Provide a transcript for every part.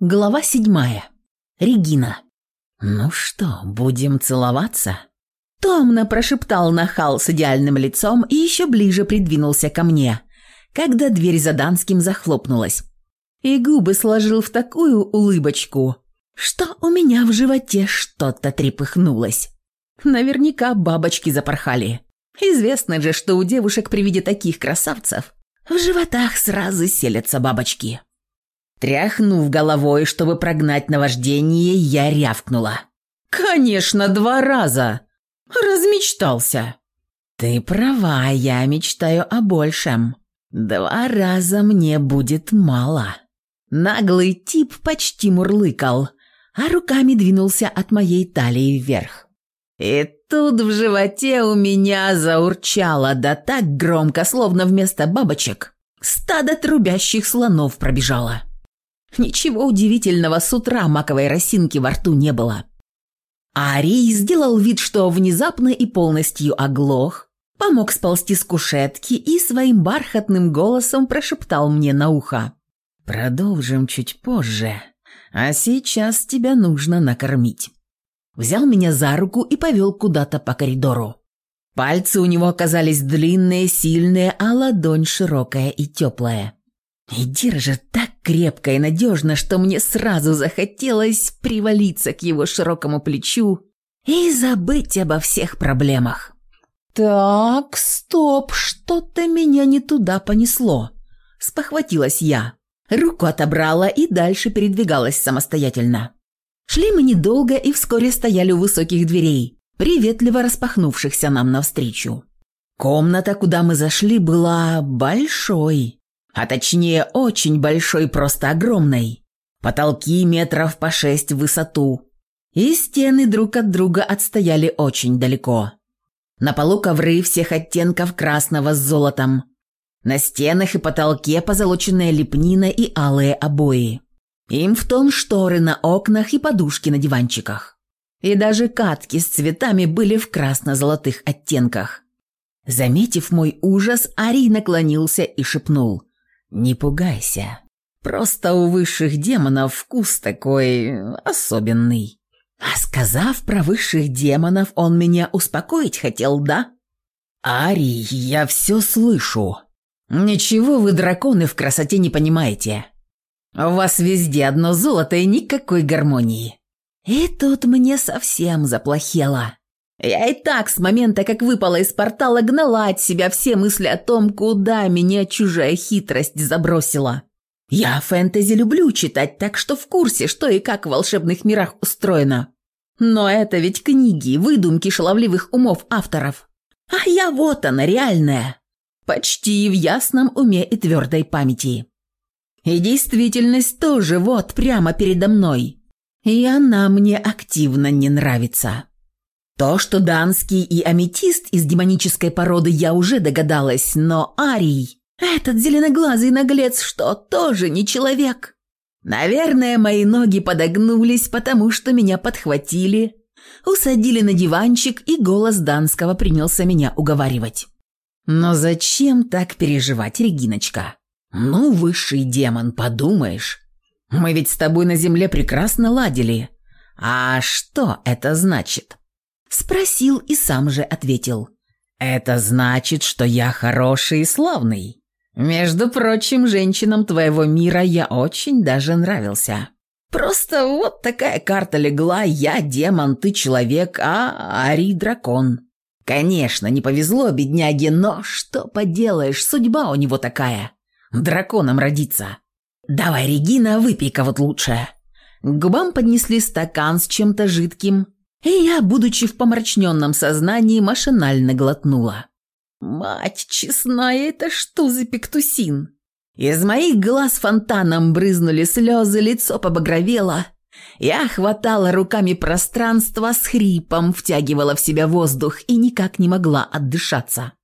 Глава седьмая. Регина. «Ну что, будем целоваться?» Томно прошептал нахал с идеальным лицом и еще ближе придвинулся ко мне, когда дверь за Данским захлопнулась. И губы сложил в такую улыбочку, что у меня в животе что-то трепыхнулось. Наверняка бабочки запорхали. Известно же, что у девушек при виде таких красавцев в животах сразу селятся бабочки. Тряхнув головой, чтобы прогнать наваждение, я рявкнула. «Конечно, два раза! Размечтался!» «Ты права, я мечтаю о большем. Два раза мне будет мало». Наглый тип почти мурлыкал, а руками двинулся от моей талии вверх. И тут в животе у меня заурчало, да так громко, словно вместо бабочек, стадо трубящих слонов пробежало. Ничего удивительного, с утра маковой росинки во рту не было. А Арий сделал вид, что внезапно и полностью оглох, помог сползти с кушетки и своим бархатным голосом прошептал мне на ухо. «Продолжим чуть позже, а сейчас тебя нужно накормить». Взял меня за руку и повел куда-то по коридору. Пальцы у него оказались длинные, сильные, а ладонь широкая и теплая. И держит так крепко и надежно, что мне сразу захотелось привалиться к его широкому плечу и забыть обо всех проблемах. «Так, стоп, что-то меня не туда понесло», – спохватилась я. Руку отобрала и дальше передвигалась самостоятельно. Шли мы недолго и вскоре стояли у высоких дверей, приветливо распахнувшихся нам навстречу. Комната, куда мы зашли, была большой а точнее очень большой, просто огромной. Потолки метров по шесть в высоту. И стены друг от друга отстояли очень далеко. На полу ковры всех оттенков красного с золотом. На стенах и потолке позолоченная лепнина и алые обои. Им в том шторы на окнах и подушки на диванчиках. И даже катки с цветами были в красно-золотых оттенках. Заметив мой ужас, Ари наклонился и шепнул. Не пугайся. Просто у высших демонов вкус такой особенный. А сказав про высших демонов, он меня успокоить хотел, да? Ари, я все слышу. Ничего вы, драконы, в красоте не понимаете. У вас везде одно золото и никакой гармонии. И тут мне совсем заплахело. Я и так с момента, как выпала из портала, гнала от себя все мысли о том, куда меня чужая хитрость забросила. Я фэнтези люблю читать, так что в курсе, что и как в волшебных мирах устроено. Но это ведь книги, выдумки шаловливых умов авторов. А я вот она, реальная. Почти в ясном уме и твердой памяти. И действительность тоже вот прямо передо мной. И она мне активно не нравится. То, что данский и аметист из демонической породы, я уже догадалась, но Арий, этот зеленоглазый наглец, что тоже не человек. Наверное, мои ноги подогнулись, потому что меня подхватили, усадили на диванчик, и голос данского принялся меня уговаривать. Но зачем так переживать, Региночка? Ну, высший демон, подумаешь. Мы ведь с тобой на земле прекрасно ладили. А что это значит? Спросил и сам же ответил. «Это значит, что я хороший и славный. Между прочим, женщинам твоего мира я очень даже нравился. Просто вот такая карта легла, я демон, ты человек, а Ари дракон». Конечно, не повезло бедняге, но что поделаешь, судьба у него такая. Драконом родиться. Давай, Регина, выпей-ка вот лучше. К губам поднесли стакан с чем-то жидким, и я, будучи в помрачненном сознании, машинально глотнула. «Мать честная, это что за пектусин?» Из моих глаз фонтаном брызнули слезы, лицо побагровело. Я хватала руками пространство с хрипом, втягивала в себя воздух и никак не могла отдышаться.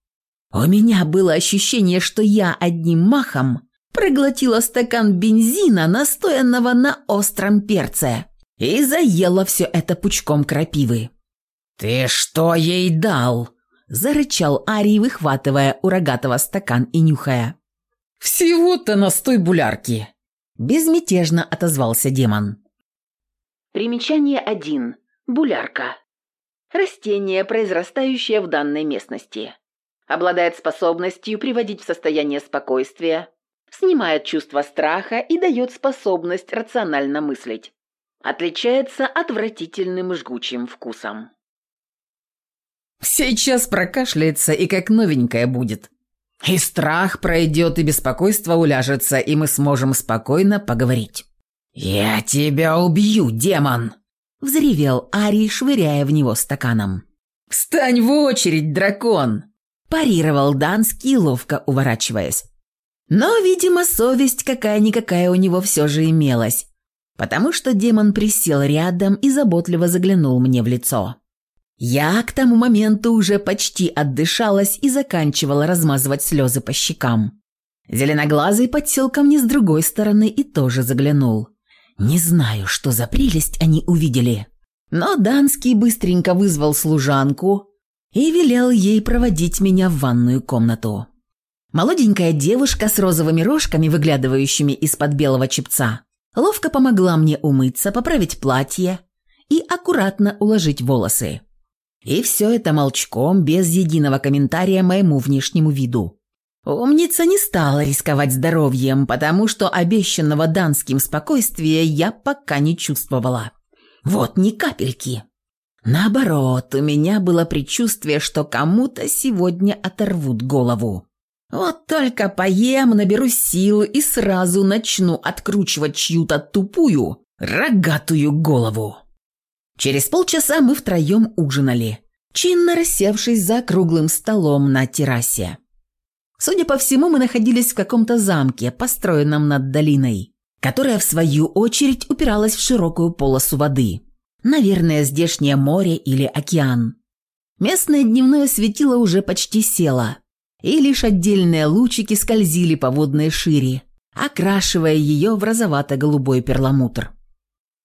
У меня было ощущение, что я одним махом проглотила стакан бензина, настоянного на остром перце и заела все это пучком крапивы. «Ты что ей дал?» – зарычал Арий, выхватывая у рогатого стакан и нюхая. «Всего-то настой булярки!» – безмятежно отозвался демон. Примечание 1. Булярка. Растение, произрастающее в данной местности. Обладает способностью приводить в состояние спокойствия, снимает чувство страха и дает способность рационально мыслить отличается отвратительным жгучим вкусом. «Сейчас прокашляется и как новенькая будет. И страх пройдет, и беспокойство уляжется, и мы сможем спокойно поговорить». «Я тебя убью, демон!» – взревел Ари, швыряя в него стаканом. «Встань в очередь, дракон!» – парировал Данский, ловко уворачиваясь. Но, видимо, совесть какая-никакая у него все же имелась, потому что демон присел рядом и заботливо заглянул мне в лицо. Я к тому моменту уже почти отдышалась и заканчивала размазывать слезы по щекам. Зеленоглазый подсел ко мне с другой стороны и тоже заглянул. Не знаю, что за прелесть они увидели. Но Данский быстренько вызвал служанку и велел ей проводить меня в ванную комнату. Молоденькая девушка с розовыми рожками, выглядывающими из-под белого чепца, ловко помогла мне умыться, поправить платье и аккуратно уложить волосы. И все это молчком, без единого комментария моему внешнему виду. Умница не стала рисковать здоровьем, потому что обещанного данским спокойствия я пока не чувствовала. Вот ни капельки. Наоборот, у меня было предчувствие, что кому-то сегодня оторвут голову. Вот только поем, наберу сил и сразу начну откручивать чью-то тупую, рогатую голову. Через полчаса мы втроем ужинали, чинно рассевшись за круглым столом на террасе. Судя по всему, мы находились в каком-то замке, построенном над долиной, которая, в свою очередь, упиралась в широкую полосу воды. Наверное, здешнее море или океан. Местное дневное светило уже почти село – и лишь отдельные лучики скользили по водной шире, окрашивая ее в розовато-голубой перламутр.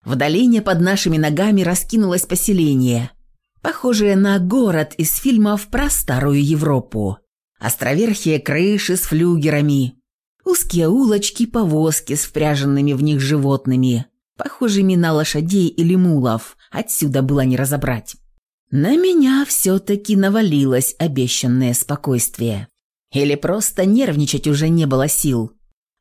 В долине под нашими ногами раскинулось поселение, похожее на город из фильмов про старую Европу. Островерхие крыши с флюгерами, узкие улочки, повозки с впряженными в них животными, похожими на лошадей или мулов, отсюда было не разобрать. На меня все-таки навалилось обещанное спокойствие. Или просто нервничать уже не было сил.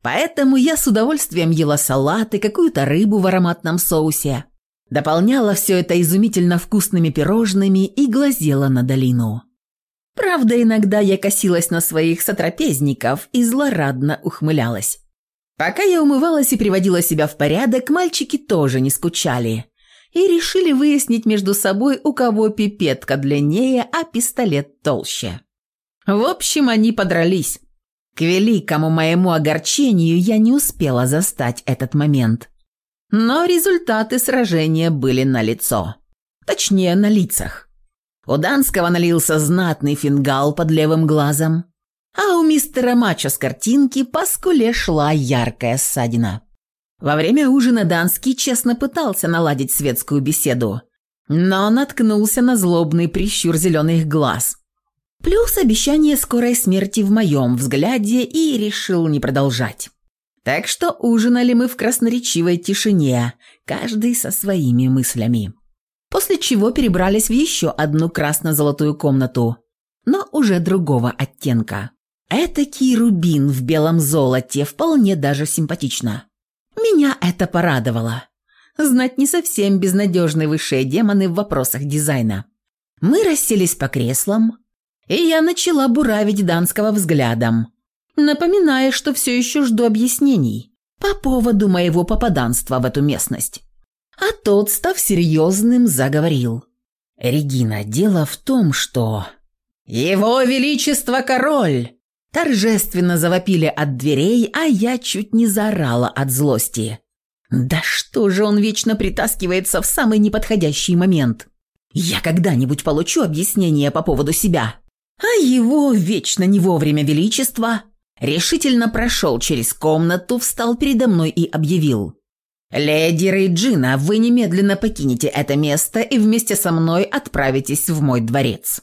Поэтому я с удовольствием ела салат и какую-то рыбу в ароматном соусе. Дополняла все это изумительно вкусными пирожными и глазела на долину. Правда, иногда я косилась на своих сотрапезников и злорадно ухмылялась. Пока я умывалась и приводила себя в порядок, мальчики тоже не скучали – и решили выяснить между собой, у кого пипетка длиннее, а пистолет толще. В общем, они подрались. К великому моему огорчению я не успела застать этот момент. Но результаты сражения были налицо. Точнее, на лицах. У Данского налился знатный фингал под левым глазом, а у мистера Мачо с картинки по скуле шла яркая ссадина. Во время ужина Данский честно пытался наладить светскую беседу, но наткнулся на злобный прищур зеленых глаз. Плюс обещание скорой смерти в моем взгляде и решил не продолжать. Так что ужинали мы в красноречивой тишине, каждый со своими мыслями. После чего перебрались в еще одну красно-золотую комнату, но уже другого оттенка. Этакий рубин в белом золоте вполне даже симпатично. Меня это порадовало. Знать не совсем безнадежные высшие демоны в вопросах дизайна. Мы расселись по креслам, и я начала буравить Данского взглядом, напоминая, что все еще жду объяснений по поводу моего попаданства в эту местность. А тот, став серьезным, заговорил. «Регина, дело в том, что...» «Его Величество Король!» торжественно завопили от дверей, а я чуть не заорала от злости. «Да что же он вечно притаскивается в самый неподходящий момент? Я когда-нибудь получу объяснение по поводу себя». А его вечно не вовремя величество решительно прошел через комнату, встал передо мной и объявил. «Леди Рейджина, вы немедленно покинете это место и вместе со мной отправитесь в мой дворец».